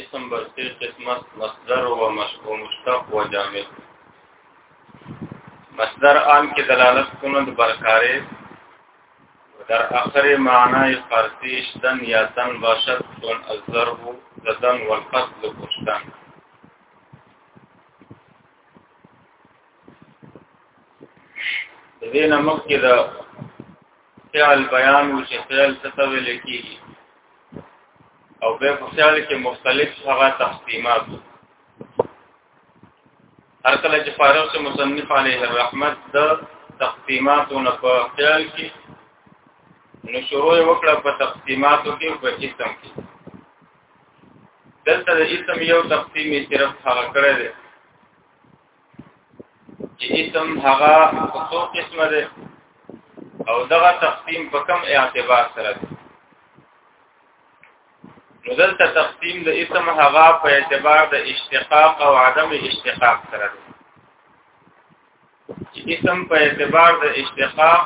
اسم بسې قسمت مصدر و مشکو مشتق و جامد مصدر آن کې دلالت کنه د برکارې در اخر معنی فارسی شدن یا تن باشد دون الضرب زدن والقتل کشتن دې نمک کې د فعل بیان و چې فعل څه ته ویل کېږي او به په فعل کې مختلف هغه تقسیمات هر کله چې فارغ شه مصنف علیه الرحمت د تقسیماتو نه په فعل کې نو شروع وکړه په تقسیماتو کې په اسم کې دلته د اسم یو تقسیم صرف هغه کړی دی چې اسم هغه څو قسم ده او دغه تقسیم په کم اعتبار سره ده نو دلته تقسیم د اسم هغه په اعتبار د اشتقاق او عدم اشتقاق سره ده چې اسم په اعتبار د اشتقاق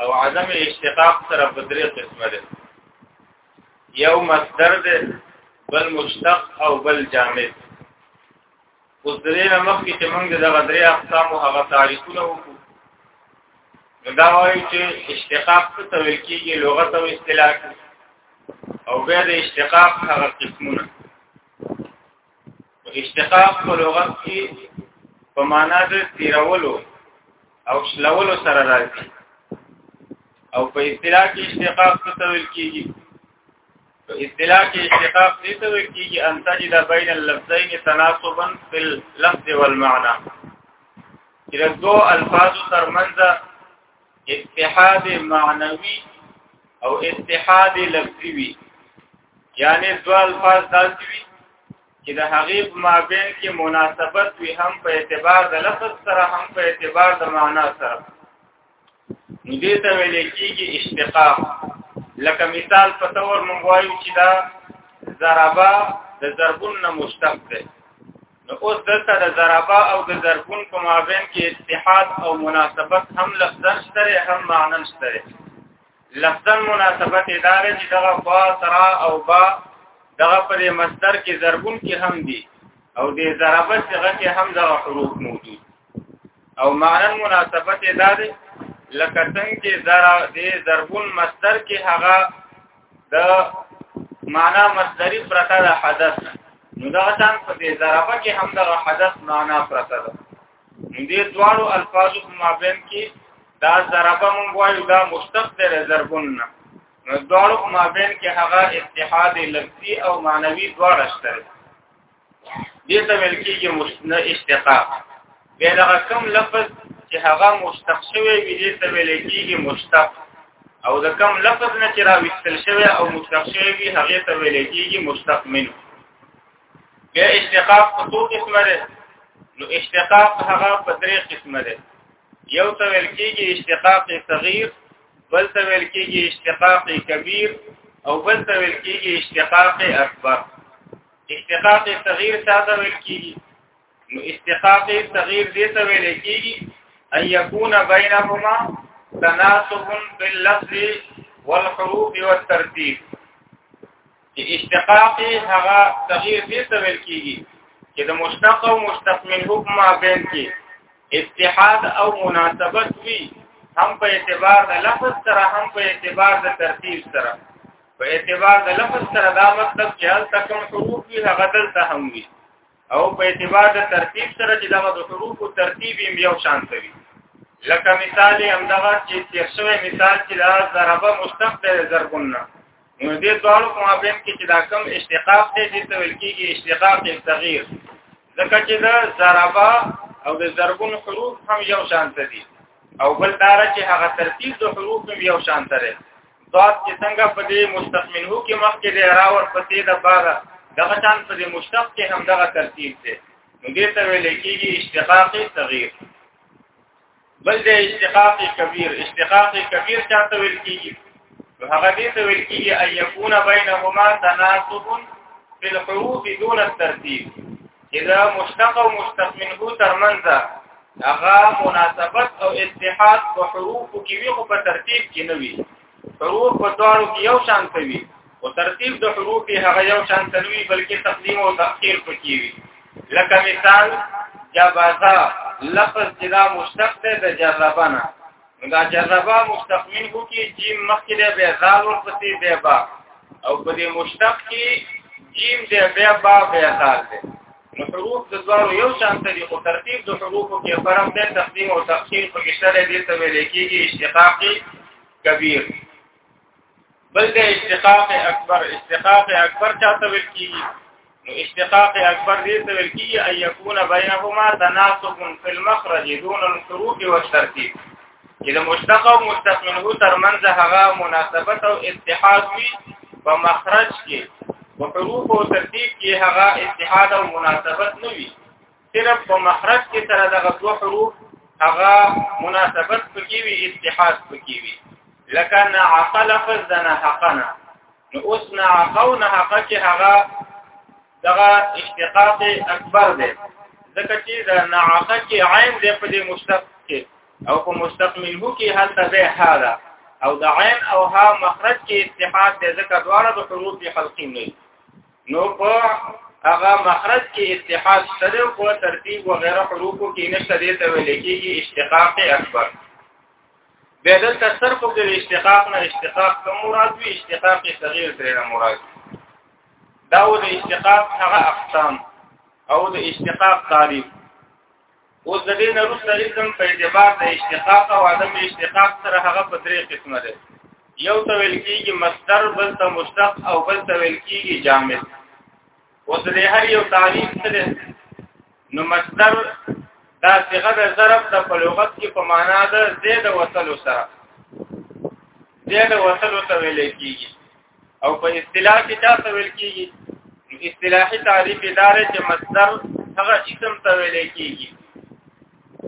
او عدم اشتقاق سره په درې قسمه ده یو مصدر ده بل مشتق او بل جامد اوس درې نه مخکې چې موږ دغه درې اقسام او هغه تعریفونه وکړو نو دا وایي چې اشتقاق څه ته ویل کېږي لغت او اصطلاح او بیا د اشتقاق هغه قسمونه اشتقاق په لغت کې په معنا د تیرولو او شلولو سره راځي او په اصطلاح کې اشتقاق څه ته ویل کېږي په اصطلاح کې اشتقاق دې ته ویل کېږي ان تجد بین اللفظین تناسبا فی اللفظ والمعنى چې د دوه الفاظو ترمنځ اتحاد معنوي او اتحاد لفظي وي یعنی دوه الفاظ داسې وي چې د هغې په مابین کې مناسبت وي هم په اعتبار د لفظ سره هم په اعتبار د معنا سره نو دې ته ویل کېږي اشتقاق لکه مثال په تور مونږ وایو چې دا ضربا د ضربون نه مشتق دی نو اوس دلته د ضربا او د ضربون په مابین کې اتحاد او مناسبت هم لفظا شته هم معنا شته لفظا مناسبت اداره چې دغه فا سرا او با دغه پر مصدر کې ضربون کې هم دي او د ضربه څخه کې هم دغه حروف موجود او معنا مناسبت اداره لکه څنګه چې ذرا د ضربون مصدر کې هغه د معنا مصدری پرته د حدث نو دا ځان په دې ضربه کې هم د حدث معنا پرته ده دې دواړو الفاظو په مابین کې دا ضربه مونږ وایو دا مشتق دی ضربون نه نو دواړو په مابین کې هغه اتحاد لفظي او معنوي دواړه شته دې ته ویل کېږي مشتنه اشتقاق بیا دا کوم لفظ چې هغه مشتق شوی وي دې ته ویل کېږي مشتق او دا کوم لفظ نه چې راوستل شوی او مشتق شوی وي هغه ته ویل کېږي مشتق منه بیا اشتقاق په څو قسمه ده نو اشتقاق هغه په درې قسمه ده یو ته ویل کېږي اشتقاق صغیر بل ته ویل کېږي اشتقاق کبیر او بل ته ویل کېږي اشتقاق اکبر اشتقاق صغیر ساده ویل کېږي نو اشتقاق صغیر دې ته ویل کېږي ان يكون بينهما تناسب باللفظ والحروف والترتيب چې اشتقاق هغه تغییر دې ته ویل کیږي چې د مشتق او مشتق من حکم ما بین کې اتحاد او مناسبت وي هم په اعتبار د لفظ سره هم په اعتبار د ترتیب سره په اعتبار د لفظ سره دا مطلب چې هل تکم حروف وي هغه دلته هم وي او په اعتبار د ترتیب سره چې دغه د حروف ترتیب یې یو شان کوي لکه مثال هم دغه چې تیر شوی مثال چې دا ضربه مشتق دی ضربونه نو دې ډول په مابین کې چې دا کم اشتقاق دی چې ته ویل کېږي اشتقاق صغیر ځکه چې دا ضربه او د ضربون حروف هم یو شان دي او بل دا چې هغه ترتیب د حروف هم یو شان دی ذات چې څنګه په دې مشتق منه کې مخکې د راور پسې د بعد دغه شان په دې مشتق کې هم دغه ترتیب دی نو دې ته ویل کېږي اشتقاق صغیر بل د اشتقاق کبیر اشتقاق کبیر چاته ویل کېږي هغه دې ته ویل کېږي ايكون بينهما تناسب في الحروف دون الترتيب اذا مشتق او مشتق منه ترمنځ هغه مناسبت او اتحاد په حروف کې وي خو په ترتیب کې نه وي حروف په دواړو کې یو شان وي او ترتیب د حروف هغه یو شان وي بلکې تقدیم او تاخير پکې وي لکه مثال جبازا لفظ جدا مشتق ده د جربنا دا جذبه مشتق منه کې جیم مخکې دی بیا ځان ورپسې بیا با او په دې مشتق کې جیم دی بیا با بیا ځان دی نو حروف د دوارو یو شان دي خو ترتیب د حروفو کې فرق دی تقدیم او تأخیر په کې شته دي ته ویل کېږي اشتقاقي کبیر بل د اشتقاق اکبر اشتقاق اکبر چاته ویل کیږي نو اشتقاق اکبر دې ته ویل کیږي ان يكون بينهما تناسب في المخرج دون الشروط والترتيب چې د مشتق او مشتق منه ترمنځ هغه مناسبت او اتحاد وي په مخرج کې په حروف او ترتیب کې هغه اتحاد او مناسبت نه وي صرف په مخرج کې سره دغه دوه حروف هغه مناسبت پکې وي اتحاد پکې وي لکه نعقل فزنا حقنا نو اوس نعقونا حق کې هغه دغه اشتقاق اکبر دی ځکه چې دا نعقه کې عین دی په دې مشتق کې او په مشتق منه کې هلته به هاذا او د عین او ها مخرج کې اتحاد دی ځکه دواړه د حروف خلقي نه نو په هغه مخرج کې اتحاد سره او ترتیب و غیره حروفو کې نشته دې ته ویل کېږي اشتقاق اکبر به د تصرف د اشتقاق نه اشتقاق کوم مراد وي اشتقاق صغیر ترې نه مراد دا و د اشتقاق هغه اقسام او د اشتقاق تعریف او د دې نه روسته اسم په اعتبار د اشتقاق او عدم اشتقاق سره هغه په درې قسمه ده یو ته ویل کېږي مصدر بل ته مشتق او بل ته ویل کېږي جامد او د دې هر یو تعریف سره نو مصدر دا صيغه د ضرب د په لغت کې په معنا ده زید وصل سره زید وصل ته ویل کېږي او په اصطلاح کې دا څه ویل کیږي اصطلاحي تعریف ادارې چې مصدر هغه اسم ته ویل کیږي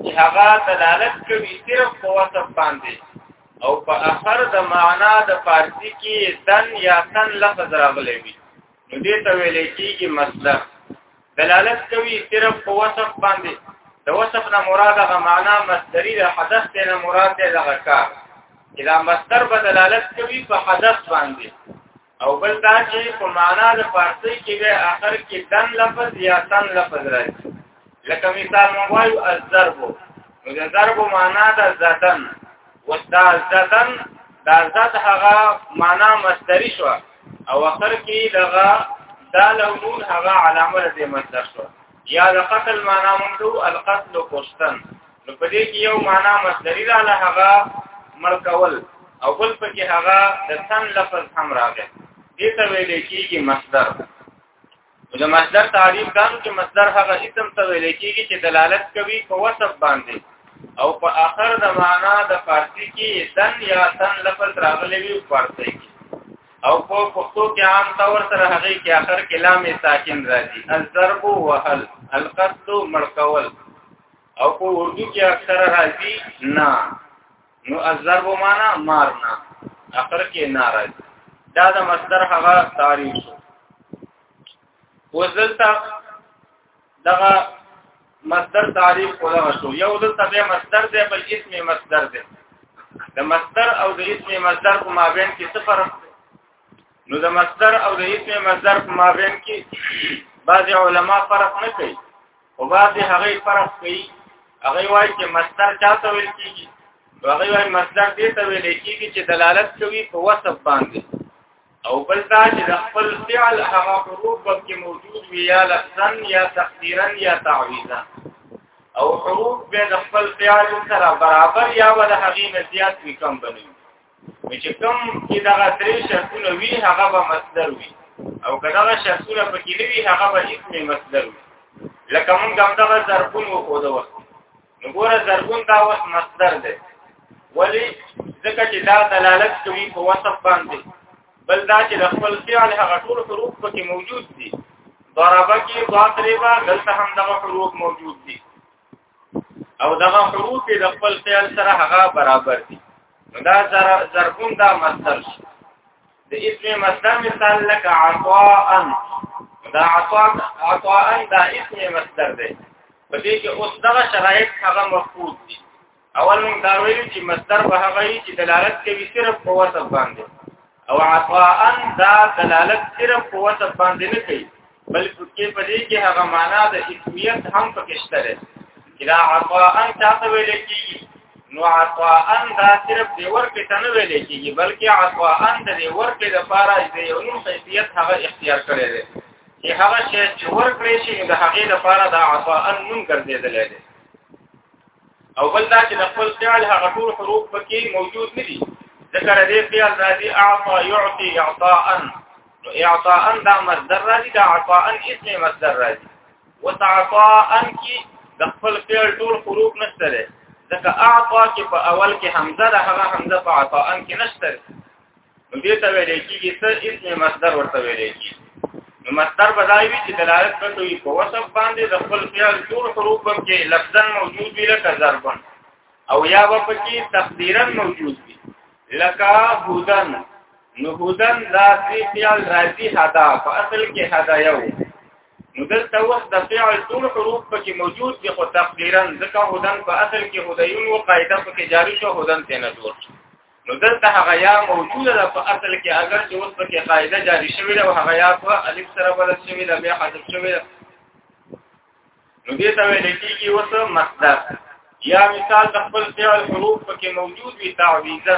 چې هغه دلالت کوي صرف په وصف باندې او په اخر د معنا د فارسی کې تن یا تن لفظ راغلی وي نو دې ته ویل کېږي مصدر دلالت کوي صرف په وصف باندې د وصف نه مراد هغه معنا مصدری د حدث نه مراد دی هغه کار اذا مصدر په دلالت کوي په حدث باندې او بل دا چې په معنا د فارسی کې به اخر کې دن لفظ یا تن لفظ راځي لکه مثال مو وایو الضرب نو د ضرب معنا د زدن وستازدن دا ذات هغه معنا مصدری شو او اخر کې دغه دا لون هغه علامه دې مصدر شو یا د قتل معنا مملو القتل قشتن نو په دې کې یو معنا مصدری را له هغه ملکول او بل پکې هغه د تن لفظ هم راغی دې ته ویل کېږي مصدر د مصدر تعریف دانو چې مصدر هغه اسم ته ویل کېږي چې دلالت کوي په وصف باندې او په آخر د معنا د فارسی کې تن یا تن لفظ راغلی وي فارسی کې او په پښتو کې عام طور سره هغه کې آخر کلام ساکن راځي الضرب وهل القتل مړکول او په اردو کې اکثره راځي نه نو الضرب معنا مارنا اخر کې ناراض دا د مصدر هغه تعریف شو وزلتا دغه مصدر تعریف کولا شو یو دلته به مصدر دی بل اسم مصدر دی د مصدر او د اسم مصدر په مابین کې څه فرق نو د مصدر او د اسم مصدر په مابین کې بعض علما فرق نه کوي او بعض هغه فرق کوي هغه وایي چې مصدر چاته ویل کیږي هغه وایي مصدر دې ته ویل کیږي چې دلالت کوي په وصف باندې او بل دا چې د خپل فعل هغه حروف کې موجود وي یا لفظا یا تقدیرا یا تعویذا او حروف به د خپل فعل سره برابر یا ول هغه نه زیات وي کم بنوي چې کوم چې دا درې شرطونه وي هغه به مصدر وي او کدا شرطونه پکې نه وي هغه به اسم مصدر وي لکه مونږ هم دا ضربون وو دا وخت نو ګوره ضربون دا وخت مصدر دی ولی ځکه چې دا دلالت کوي په وصف باندې بل دا چې د خپل فعل هغه ټول حروف پکې موجود دي ضربه کې ضربه دلته هم دغه حروف موجود دي او دغه حروف د خپل خیال سره هغه برابر دي دا ضربون دا مصدر شي د اسم مصدر مثال لك عطاء دا عطاء عطاء دا اسم مصدر دی په دې کې اوس دغه شرایط هغه مفقود دي اول موږ دا ویل چې مصدر به هغه وي چې دلالت کوي صرف په وصف باندې او عطاء دا دلالت صرف په وصف باندې نه کوي بل پکې په دې کې هغه معنا د اسمیت هم پکې شته ده کله عطاء ان چاته ویل کېږي نو عطاء ان دا صرف د ورکې تنه ویل کېږي بلکې عطاء ان د ورکې د پاره د یو نوم حیثیت هغه اختیار کړی دی چې هغه شی چې ورکړي شي د هغې د پاره د عطاء ان نوم ګرځېدل دی او بل دا چې د خپل فعل هغه ټول حروف پکې موجود نه دي ذکر دې فعل راځي اعطى يعطي اعطاء نو اعطاء دا مصدر راځي دا عطاء اسم مصدر راځي وتعطاء کی د خپل فعل ټول حروف نشته ده ځکه اعطا کې په اول کې حمزه ده هغه حمزه په عطاء کې نشته ده نو دې ته ویل کېږي چې اسم مصدر ورته ویل کېږي نو مصدر بدای وی چې دلالت کوي په وصف باندې د خپل فعل ټول حروف هم کې لفظا موجود وي لکه ضربن او یا په کې تقدیرا موجود وي لکا هودن نو هودن دا سی فعل راځي حدا په اصل کې حدا یو نو دلته وخت د فعل ټول حروف پکې موجود دي خو تقدیرا ځکه هودن په اصل کې هدایون او قاعده پکې جاری شو هودن ته نه جوړ شو نو دلته هغه یا موجوده ده په اصل کې اگر چې اوس پکې قاعده جاری شوې ده او هغه یا په الف سره بدل شوې ده بیا حذف شوې ده نو دې ته ویل کېږي اوس مصدر یا مثال د خپل فعل حروف پکې موجود وي تعویزا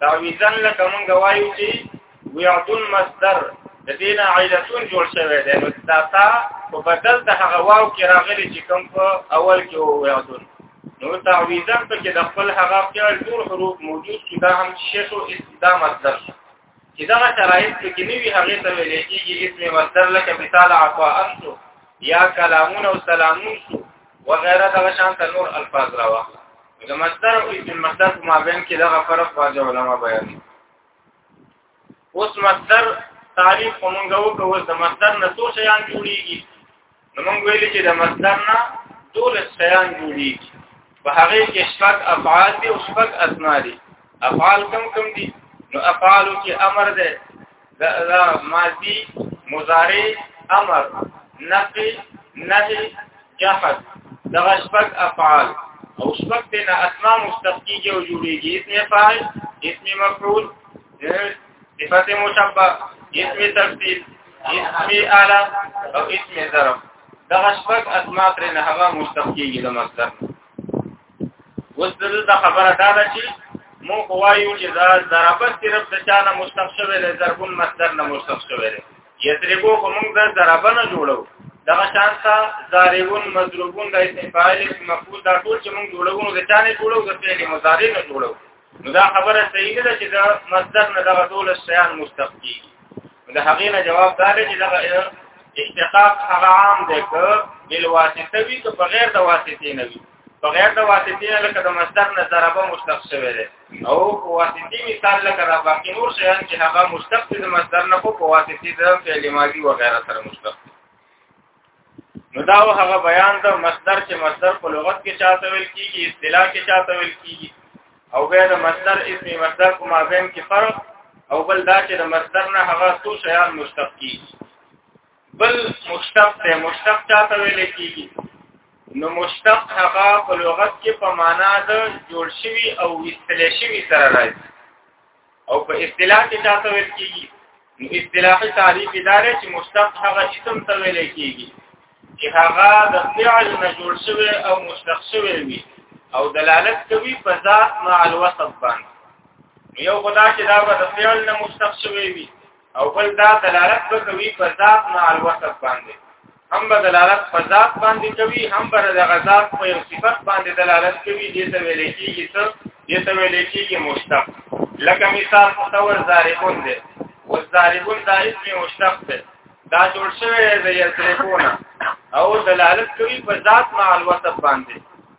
تعویزا لکه مونږ وایو چې ویعتون مصدر د دې نه عیلتون جوړ شوی دی نو دا تا په بدل د هغه واو کې راغلي چې کوم په اول کې ویعتون نو تعویزا پکې د خپل هغه فعل ټول حروف موجود چې دا هم شیخ او استدامه مصدر چې دا شرایط کې نه وي هغه ته ویل کېږي اسم مصدر لکه مثال عفوا انتو یا کلامون او سلامون شو وغیرہ دا شان ته نور الفاظ راوا د مصدر او اسم مصدر په مابین کې دا فرق واځي علما بیان اوس مصدر تعریف کومګو کوو د مصدر نه څو شیان جوړیږي نو موږ ویلي چې د مصدر نه ټول شیان جوړیږي په هغه کې شپږ افعال دي او شپږ اسماء دي افعال کم کم دي نو افعال کې امر ده دا ماضي مضارع امر نفي نهي جحد دا شپږ افعال او شپږ دنا اسماء مستقیږي او جوړیږي اسم فاعل اسم مفعول صفت مشبه اسم تفصیل اسم اعلی او اسم ظرف دغه شپږ اسماء تر نه هغه مشتق کیږي د مصدر اوس دغه خبره دا ده چې مو کوایو چې دا ضرب صرف د چا نه مشتق شوی دی ضربون مصدر نه مشتق شوی دی یضربو خو موږ د ضرب نه جوړو دغه شان ته ضاربون مضروبون د اسم فاعل مفعول دا ټول چې موږ جوړو نو د چا نه جوړو د فعل مضارع نه جوړو نو دا خبره صحیح ده چې دا مصدر نه دغه ټول شیان مشتق کیږي دا هغه نه جواب دار چې دغه اشتقاق هغه عام دی که بل واسطه وي که بغیر د واسطې نه وي بغیر د واسطې نه لکه د مصدر نه ضربه مشتق شوی دی او واسطې مثال لکه دا باقي نور شیان چې هغه مشتق دي د مصدر نه په واسطې د فعل ماضي وغیرہ سره مشتق نو دا هغه بیان د مصدر چې مصدر په لغت کې چاته ویل کیږي اصطلاح کې چاته ویل کیږي او به د مصدر اسم مصدر کوم ابهم کې فرق او بل دا چې د مصدر نه هغه څو شیان مشتق کیږي بل مشتق ته مشتق چاته ویل کیږي نو مشتق هغه په لغت کې په معنا د جوړ شوی او وستل شوی سره راځي او په اصطلاح کې چاته ویل کیږي نو اصطلاحي تعریف ادارې چې مشتق هغه اسم ته ویل کیږي چې هغه د فعل نه جوړ شوی او مشتق شوی وي او دلالت کوي په ذات مع الوصف باندې یو خدا چې دا به د فعل نه مشتق شوی وي او بل دا دلالت به کوي په ذات مع الوصف باندې هم به دلالت په ذات باندې کوي هم به د غذات په یو صفت باندې دلالت کوي دې ته ویل کېږي څه دې ته ویل کېږي مشتق لکه مثال متور زاربون دی او زاربون دا اسم مشتق دی دا جوړ شوی دی یزربونه او دلالت کوي په ذات مع الوصف باندې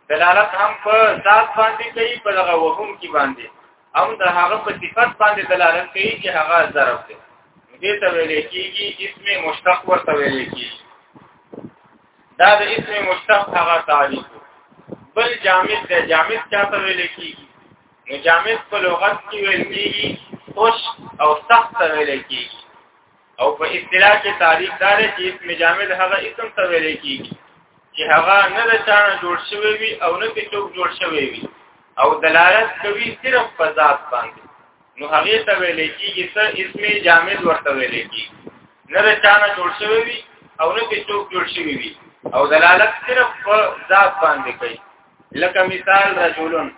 دلالت هم په ذات باندې کوي په دغه وهم کې باندې هم د هغه په صفت باندې دلالت کوي چې هغه ظرف دی دې ته ویل کېږي اسم مشتق ورته ویل کېږي دا د اسم مشتق هغه تعریف بل جامد دی جامد چاته ویل کېږي نو جامد په لغت کې ویل کېږي خوش او سخت ویل کېږي او په اصطلاح کې تعریف دار چې اسم جامد هغه اسم ته ویل کیږي چې هغه نه د چانه جوړ شوی وي او نه په څوک جوړ شوی وي او دلالت کوي صرف په ذات باندې نو هغه ته ویل کیږي چې اسم جامد ورته ویل کیږي نه د چانه جوړ شوی وي او نه په څوک جوړ شوی وي او دلالت صرف په ذات باندې کوي لکه مثال رجلون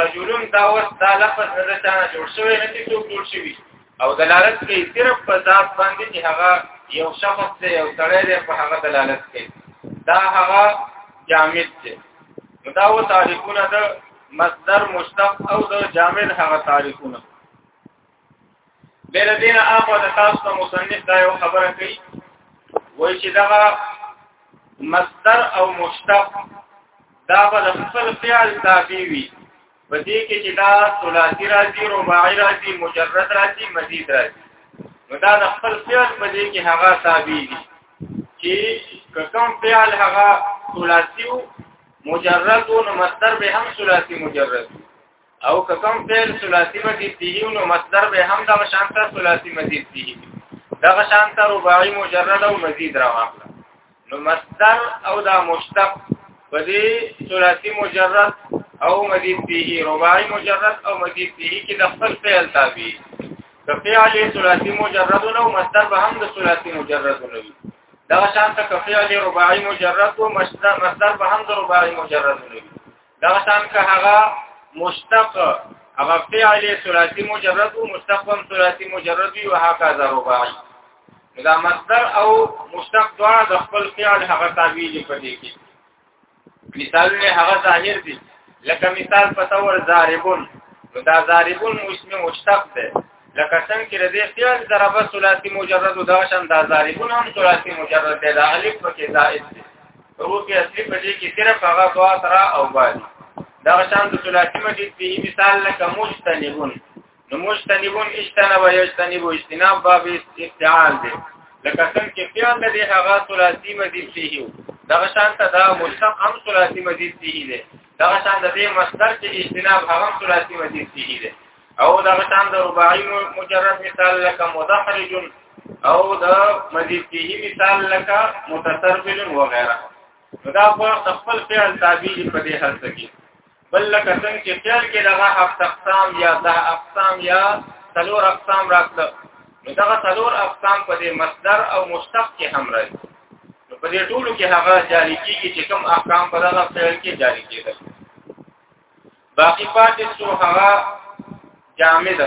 رجلون دا وخت دا لفظ نه د چانه جوړ شوی نه په څوک جوړ شوی او دلالت کوي صرف په ذات باندې چې هغه یو شخص دی یو سړی دی په هغه دلالت کوي دا هغه جامد دی نو دا و تعریفونه د مصدر مشتق او د جامد هغه تعریفونه بل دین اخو د تاسو مصنف دا یو خبره کوي وایي چې دا مصدر او مشتق دا به خپل فعل تابع وي په دې کې چې دا ثلاثي راځي رباعي راځي مجرد راځي مزید راځي نو دا د خپل فعل په دې کې هغه تابع دي چې کوم فعل هغه ثلاثي او مجرد او مصدر به هم ثلاثي مجرد او کوم فعل ثلاثي مزید دي نو مصدر به هم د شانته ثلاثي مزید دي دغه شانته رباعي مجرد او مزید راغله نو مصدر او دا مشتق په دې ثلاثي مجرد او مزید فيه رباعي مجرد او مزید فيه کې د خپل فعل تابع د فعل ثلاثي مجرد او مصدر به هم د ثلاثي مجرد نه وي دا شان ته فعل رباعي مجرد او مصدر به هم د رباعي مجرد نه وي دا سان که هغه مشتق هغه فعل ثلاثي مجرد او مشتق هم ثلاثي مجرد وي او هکذا رباعي دا مصدر او مشتق دواړه د خپل فعل هغه تعبیر په دې کې مثال نه هغه ظاهر دي لکه مثال په تور ضاربون دا ضاربون اسم مشتق ده لکه څنګه چې د دې خیال ضربه ثلاثي مجرد او دا شان دا ضاربون هم ثلاثي مجرد دی دا الف پکې زائد دی روح کې اصلي په دې کې صرف هغه دوا ترا او باندې دا شان د ثلاثي مجید په مثال لکه مجتنبون نو مجتنبون اجتنب یجتنب اجتناب باب استعال دی لکه څنګه چې خیال د دې هغه ثلاثي مجید فيه دا شان ته دا مشتق هم ثلاثي مجید فيه دی دا شان د دې مصدر چې اجتناب هغه ثلاثي مجید فيه دی او دا شان د رباعي مجرد مثال لکه مدحرج او د مزید فيه مثال لکه متسربل وغيرها دا په خپل فعل تابع په دې حالت کې بل لکه څنګه چې فعل کې دغه هفت اقسام یا ده اقسام یا څلور اقسام راځي نو دغه څلور اقسام په دې مصدر او مشتق کې هم راځي نو په دې ټولو کې هغه جاری کیږي چې کوم احکام په دغه فعل کې جاری کیږي باقی پاتې شو هغه جامد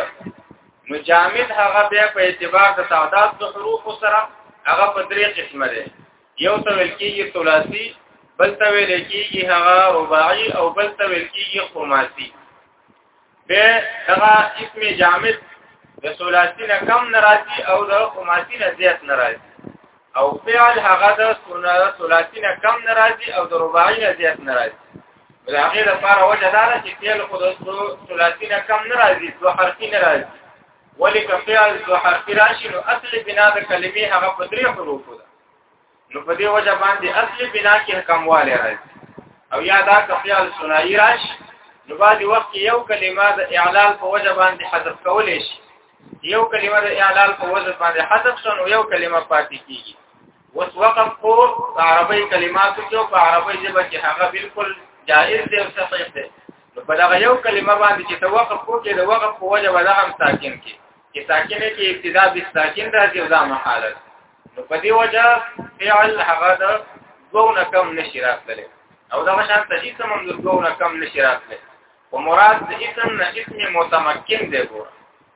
نو جامد هغه بیا په اعتبار د تعداد د حروف سره هغه په درې قسمه ده یو ته ویل کېږي ثلاثي بل ته ویل کېږي هغه رباعي او بل ته ویل کېږي خماسي به هغه اسم جامد د ثلاثي نه کم ناراضي او د خماسي نه زیات ناراضي او فعل هغه د ثلاثي نه کم ناراضي او د رباعي نه زیات ناراضي بل هغه د فار وجه دا چې فعل خو د ثلاثي نه کم ناراضي دوه حرفي ناراضي ولې که فعل دوه حرفي راشي نو اصل بنا د کلمې هغه په درې حروفو ده نو په دې وجه باندې اصل بنا کې کمواله راځي او یا دا که فعل ثنائي راشي نو بعد وخت یو کلمه د اعلال په وجه باندې حذف کولې شي یو کلمه د اعلال په وزن باندې حذف شون یو کلمه پاتې کیږي وس وقف کو عربی کلماتو کې او په عربی ژبه کې هغه بالکل جائز دی او صحیح دی نو په دغه یو کلمه باندې چې توقف کو کې د وقف په وجه ولا هم ساکن کې چې ساکنه کې ابتدا به ساکن راځي او دا محالت نو په دې وجه فعل هغه د دوه کم نشي راتللی او دا شان تجیسم هم د دوه کم نشي راتللی او مراد د اسم نه اسم متمکن دی ګور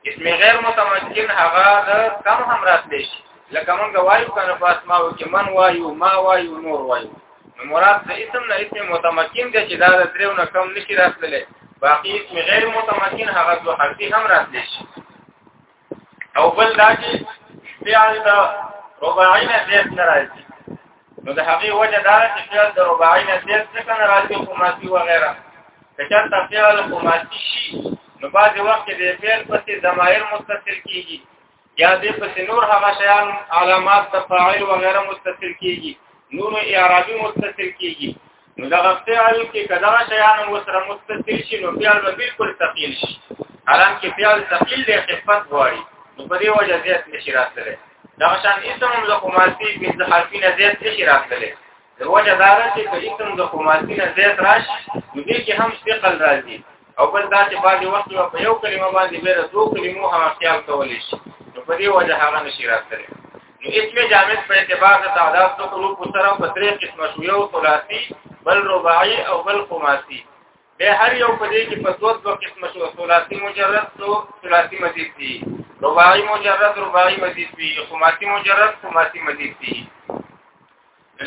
اسم غیر متمکن هغه د کم هم راتلی شي لکه مونږ وایو کنه په اسماء کې من وایو ما وایو نور وایو نو مراد د اسم نه اسم متمکن دی چې دا د دریو نه کم نشي راتلی باقي اسم غیر متمکن هغه د حرفي هم راتلی شي او بل دا چې فعل د رباعي نه زیات نه راځي نو د هغې وجه دا چې فعل د رباعي نه زیات څنګه نه راځي خماسي وغیره که چېرته فعل خماسي شي نو بعضې وخت کې د فعل پسې ضمایر متصل کېږي یا دې پسې نور هغه شیان علامات د فاعل وغیره متصل کېږي نور اعرابي متصل کېږي نو دغه فعل کې کدا شیان وسره متصل شي نو فعل به بالکل ثقيل شي حالان کې فعل ثقيل دی خفت غواړي نو په دې وجه زیات نشي راتللی دا شان اسم هم له خماسي بنت حرفي نه زیات نشي راتللی د وجه دار چې په اسم د خماسي نه زیات راشي نو دې کې هم ثقل راځي او بل دا چې بعد وخت په یو کلمه باندې بیره دوه کلمو هم خیال کولی شي نو په دې وجه هغه نشي راتللی نو اسم جامد په اعتبار د تعداد د حروف سره په درې قسمه شو یو ثلاثي بل رباعي او بل خماسي به هر یو په دې کې په دوه دوه قسمه شو ثلاثي مجرد او ثلاثي مزید دي رباعي مجرد رباعي مزید دي خماسي مجرد خماسي مزید دي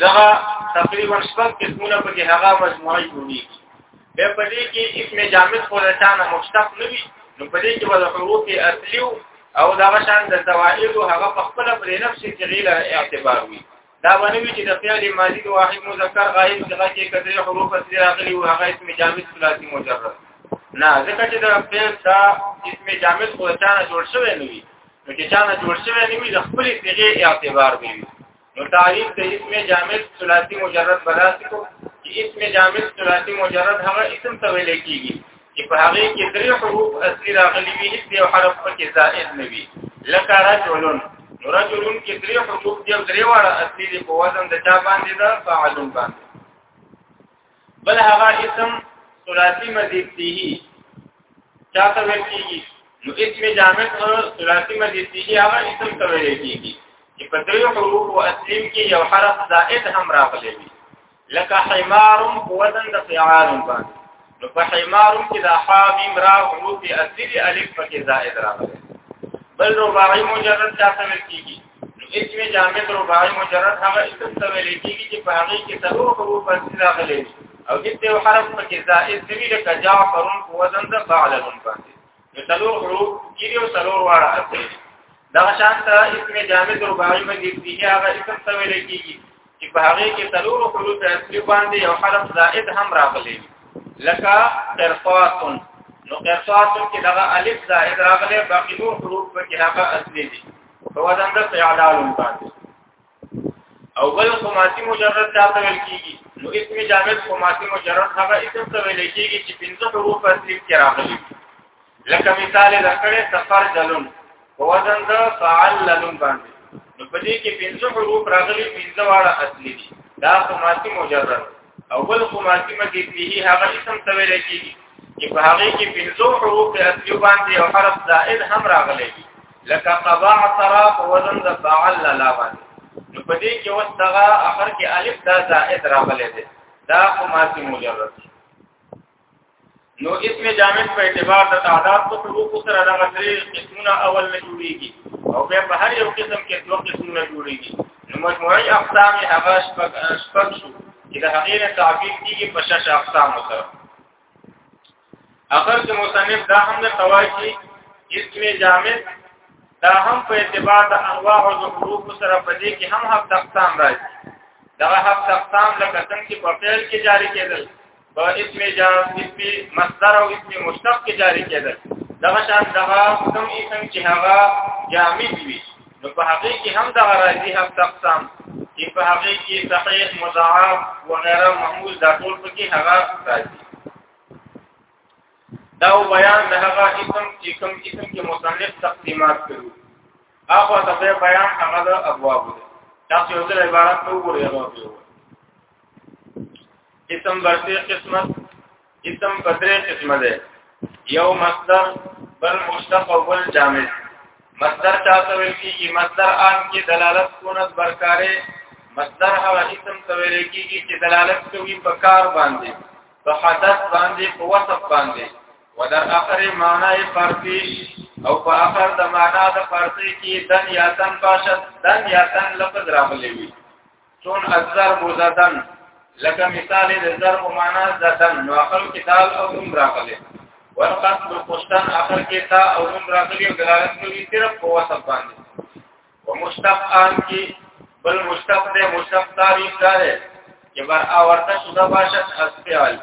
دغه تقریبا شپږ قسمونه په کې هغه مجموعي جوړي به په دې کې اسم جامد خو له شانه مشتق نه وي نو په دې کې به د حروف اصلي او دا شان د زوائد هغه په خپل پر نفس کې غیله اعتبار وي دا باندې وی چې د فعل ماضی د واحد مذکر غایب څخه کې کدرې حروف اصلي راغلي او هغه اسم جامد ثلاثي مجرد نه ځکه چې د فعل دا اسم جامد خو له شانه جوړ شوی نه وي نو چې شانه جوړ شوی نه وي د خپل صيغه اعتبار وي نو تعریف د اسم جامد ثلاثي مجرد بلاسي کو چې اسم جامد ثلاثي مجرد هغه اسم ته ویل کیږي چې په هغه کې درې حروف اصلي راغلي وي هیڅ یو حرف پکې زائد نه وي لکه رجلون رجلون کې درې حروف دي او درې واړه اصلي دي په وزن د چا باندې ده فاعلون باندې بل هغه اسم ثلاثي مزید دی چاته ویل کیږي نو اسم جامع ثلاثي مزید دی هغه اسم ته ویل کیږي چې په دریو حروف او اسلم کې یو حرف زائد هم راغلی وي لکه حمار قوتن د فعال باندې نو په حمار کې د حامیم را حروف اصلي الف پکې زائد راغلی بل رباعي مجرد چاته ویل کیږي اسم جامد رباعي مجرد هغه اسم ته ویل کېږي چې په هغه کې څلور حروف باندې راغلي او هیڅ یو حرف پکې زائد نه وي لکه جعفر په وزن د فعل باندې نو څلور حروف کېږي او څلور واړه اصلي دا شان ته اسم جامد رباعي باندې فيه هغه اسم ته ویل کېږي چې په هغه کې څلور حروف اصلي باندې یو حرف زائد هم راغلی لکه قرطاس نو قرطاس کې دغه الف زائد راغلی باقي نور حروف په کې هغه اصلي دي په وزن د اعلال باندې او بل خماسي مجرد چاته ویل کیږي نو اسم جامد خماسي مجرد هغه اسم ته ویل کیږي چې پنځه حروف اصلي کې راغلي لکه مثال راکړې سفر جلون په وزن د فعل لون باندې نو په دې کې پنځه حروف راغلي پنځه واړه اصلي دي دا خماسي مجرد او بل خماسي مزید به هغه اسم ته ویل کېږي چې په هغه کې پنځه حروف اصلي باندې او حرف زائد هم راغلي دي لکه قبع ترا په وزن د فعل لا باندې نو په دې کې وسغه اخر کې الف دا زائد راغلي دي دا خماسي مجرد نو اسم جامد په اعتبار د تعداد په حروف سره د غتري قسمونه اول نه جوړيږي او بیا په هر یو قسم کې دوه قسمونه جوړيږي نو مجموعي اقسام هغه شپږ شپږ شو چې د هغې نه تعبیر کیږي په شش اقسام سره اخر کې مصنف دا هم د توایي اسم جامد دا هم په اعتبار د انواع او حروف سره په دې کې هم هفت اقسام راځي دا هفت اقسام لکه څنګه چې په فعل کې جاری کېدل په اسم جار اسم مصدر او اسم مشتق کې جاری کېدل دغه شان دغه کوم اسم چې هغه جامد وي نو په هغه کې هم دغه راځي هم تقسم چې په هغه کې صحیح مضاعف و غیره معمول دا ټول پکې هغه راځي دا بیان د هغه اسم چې کوم اسم کې مصنف تقسیمات کړو هغه د بیان هغه د ابواب ده تاسو یو ځل عبارت وګورئ هغه اسم برسي قسمت اسم بدرې قسمه ده یو مصدر بل مشتق او بل جامد مصدر چاته ویل کیږي مصدر عام کې دلالت کونت برکاره مصدر هغه اسم ته ویل کیږي چې دلالت کوي په کار باندې په حدث باندې په وصف باندې ودر اخر معنی فرضی او په اخر د معنا د فرضی کې دن یا تن باشد دن یا تن لفظ راغلی وي چون اکثر بوزدن لکه مثال د ضرب معنا ذاتن نو اخر کې دال او نون راغلي والقصد قصدن اخر کې تا او نون راغلي او دلالت کوي صرف په وسط باندې ومشتق ان کې بل مشتق دې مشتق تعریف دار چې بر اورته شوه باشد اسفیال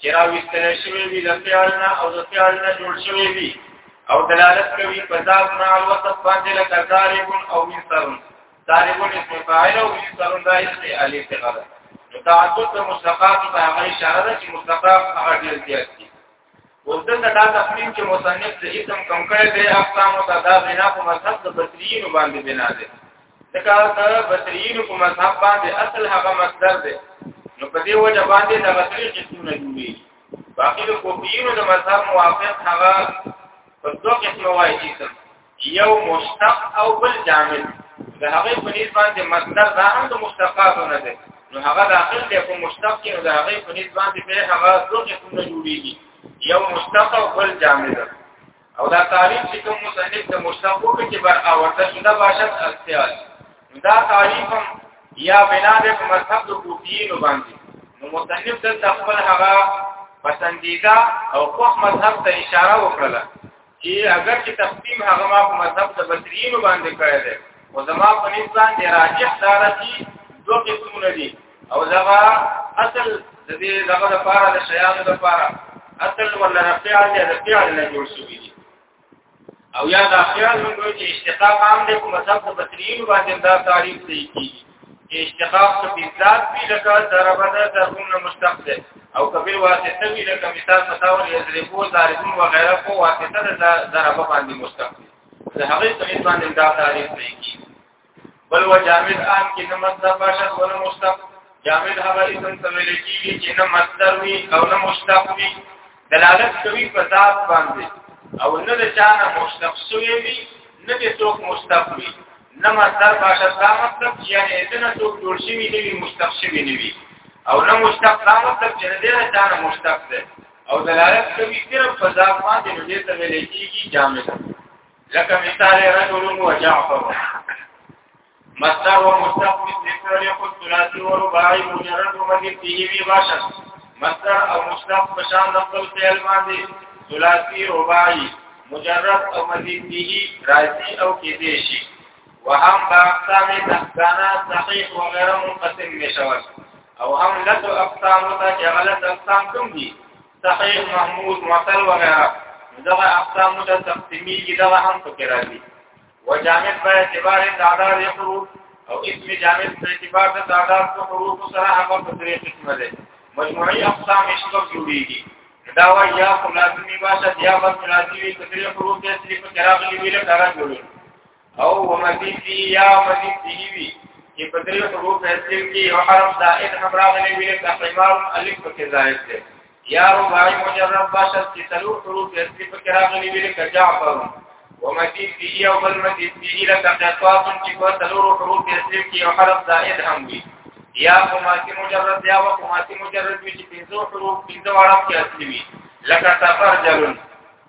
چې را وستل شوی وی د فعل نه او د فعل نه جوړ شوی وی او دلالت کوي په ذات نه او وسط باندې لکه ضارب او مثال طالبون اسم فاعل او سرون دا اسم علی ته غلط نو تعدد مستقاف ته هغه اشاره ده چې مستقاف هغه ډیر زیات دي وزن دا تقسیم چې مصنف د اسم کم کړي دی اقسام او تعداد بنا په مذهب د بصریین باندې بنا ده ځکه دا بصریین په مذهب باندې اصل هغه مصدر ده نو په دې وجه باندې د غسل قسمونه جوړي باقي د کوپیینو د مذهب موافق هغه په دوه قسمه وایي اسم یو مشتق او بل جامد د هغه په نسبت باندې مصدر دا هم د مشتقاتو نه دی نو هغه داخل دی په مشتق کې نو د هغه په نسبت باندې به هغه دوه قسمونه جوړیږي یو مشتق او بل جامد او دا تعریف چې کوم مصنف د مشتق په کې بر اورته شوه باشد استعال دا تعریف هم یا بنا د مذهب د کوفیینو باندې نو مصنف د خپل هغه پسندیده او خوښ مذهب ته اشاره وکړه چې اگر چې تقسیم هغه ما په مذهب د بصرین باندې کړی دی او زما په نسبت دی راجح دا راځي دوه قسمونه دي او دا اصل د دې دغه لپاره د شیان لپاره اصل ولا رفعل دی د فعل نه جوړ شوی دی او یا دا خیال موږ چې اشتقاق عام دی په مذهب د بصرین باندې دا تعریف دی کیږي اشتقاق په ذات کې لکه ضرب ده ضربون مشتق ده او کبیر واسطه وی لکه مثال متاول یذریبو ضاربون و غیره کو واسطه ده ضرب باندې مشتق ده د هغه په نسبت باندې دا تعریف نه کی بل و جامد عام کې نه مصدر باشد و نه مشتق جامد هغه اسم سمول کیږي چې نه مصدر وي او نه مشتق وي دلالت کوي په ذات باندې او نه د چانه مشتق شوی وي نه د څوک مشتق وي نه مصدر باشه دا مطلب چې یعنی دنه څوک جوړ شوی نه وي مشتق شوی نه وي او نه مشتق دا مطلب چې نه د چانه مشتق ده او دلالت کوي صرف په ذات باندې نو دې ته ویل کېږي جامد لکه مثال رجل و جعفر مصدر و مستقبل ذکر یو ثلاثي و رباعي مجرد و مجرد فيه بي باشا مصدر او مشتق په شان د خپل فعل باندې ثلاثي رباعي مجرد او مزيد به راځي او کېدې شي وهم باقسام تحتانا صحيح وغير منقسم مشور او هم لد اقسام ته چې غلط اقسام کوم دي صحيح محمود معتل وغيره دغه اقسام ته تقسیمي دغه هم فکر راځي وجامد په اعتبار د تعداد حروف او اسم جامد په اعتبار د تعداد د حروف سره هغه په درې قسمه ده مجموعي اقسام اشتو جوړيږي دا وایي یا لازمي باشه یا بس لازمي کثیر حروف د اصلي په قرار کې ویل کارا جوړي او ومزید فی یا مزید فی وی چې په درې حروف اصلي کې یو حرف زائد هم راغلی ویل د قیمار الف په کې زائد ده یا رباعی مجرب باشد چې څلور حروف یې اصلي پکې راغلي وي لکه جعفر ومزید فيه او بل مزید فيه لکه قطعات چې په څلور حروف یې اصلي کې یو حرف زائد هم وي یا خماسي مجرد یا و خماسي مجرد وي چې پنځه حروف پنځه واړه کې اصلي وي لکه سفر جلن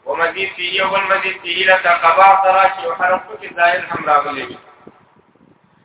ومزید فيه او بل مزید فيه لکه قبا ترا چې یو حرف پکې زائد هم راغلي وي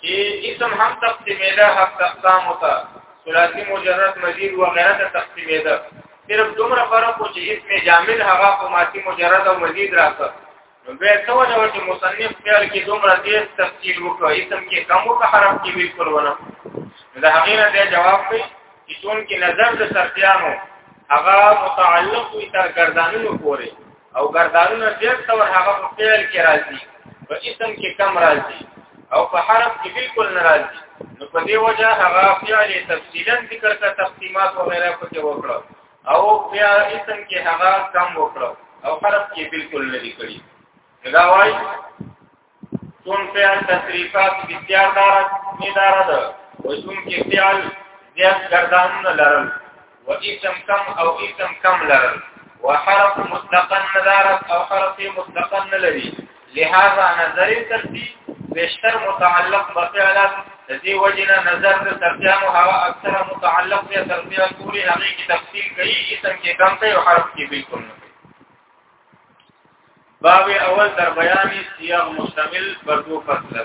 چې اسم هم تقسیمې ده هم تقسام وتا ثلاثي مجرد مزید و غیره ته تقسیمې ده صرف دومره فرق و چې اسم جامد هغه قوماتي مجرد او مزید راځه نو به څه وجه و چې مصنف خیال کې دومره دې تفصیل وکړ اسم کې کم او حرف کې بالکل ونه دا هغه نه جواب دی چې څون کې نظر د سرتیانو هغه متعلق وي تر ګردانونو پورې او ګردانونه ډېر څور هغه په فعل کې راځي په اسم کې کم راځي او په حرف کې بالکل نه راځي نو په دې وجه هغه فعل تفصیلا ذکر کا تقسیمات وغیرہ په کې وکړو او بیا اسم کې هغه کم وکړو او حرف کې بالکل نه لري کړی دا وایي ثم فعل تصريفات بسيار دارت ندارد وثم كي فعل زياد گردان لرل وإسم كم أو إسم كم لرل وحرف مطلقا ندارت أو حرف مطلقا لري لهذا نظر ترتي بشتر متعلق بفعلات دې وجنه نظر د ترجمه هوا اکثر متعلق دي ترجمه پوری هغه کی تفصیل کوي اسم کې کم ته او حرف کې بالکل نه باب اول در بیان سیاق مشتمل بر دو فصل